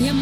You're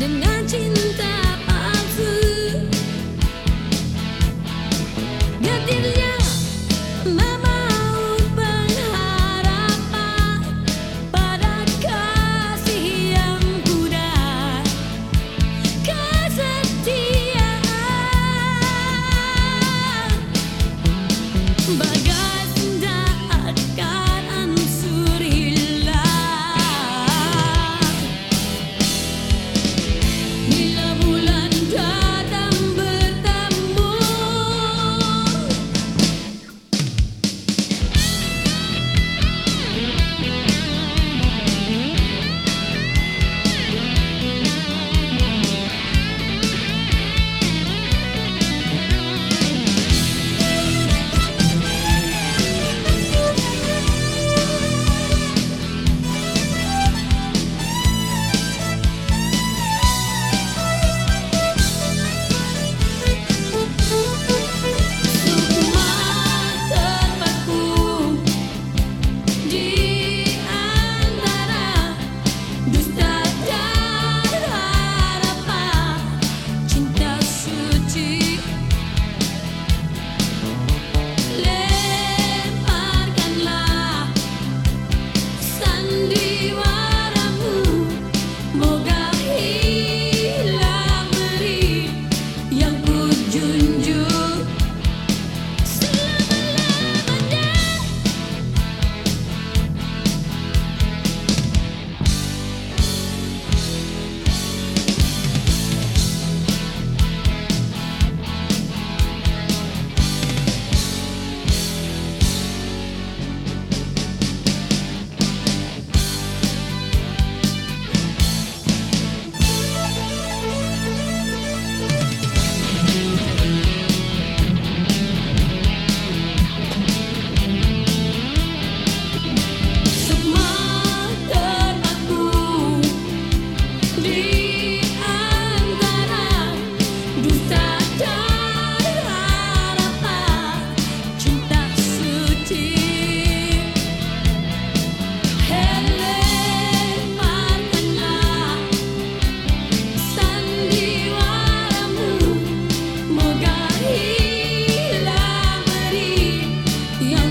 dengan cinta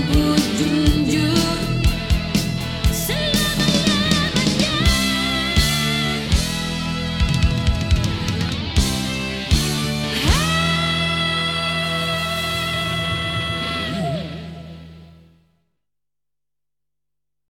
不。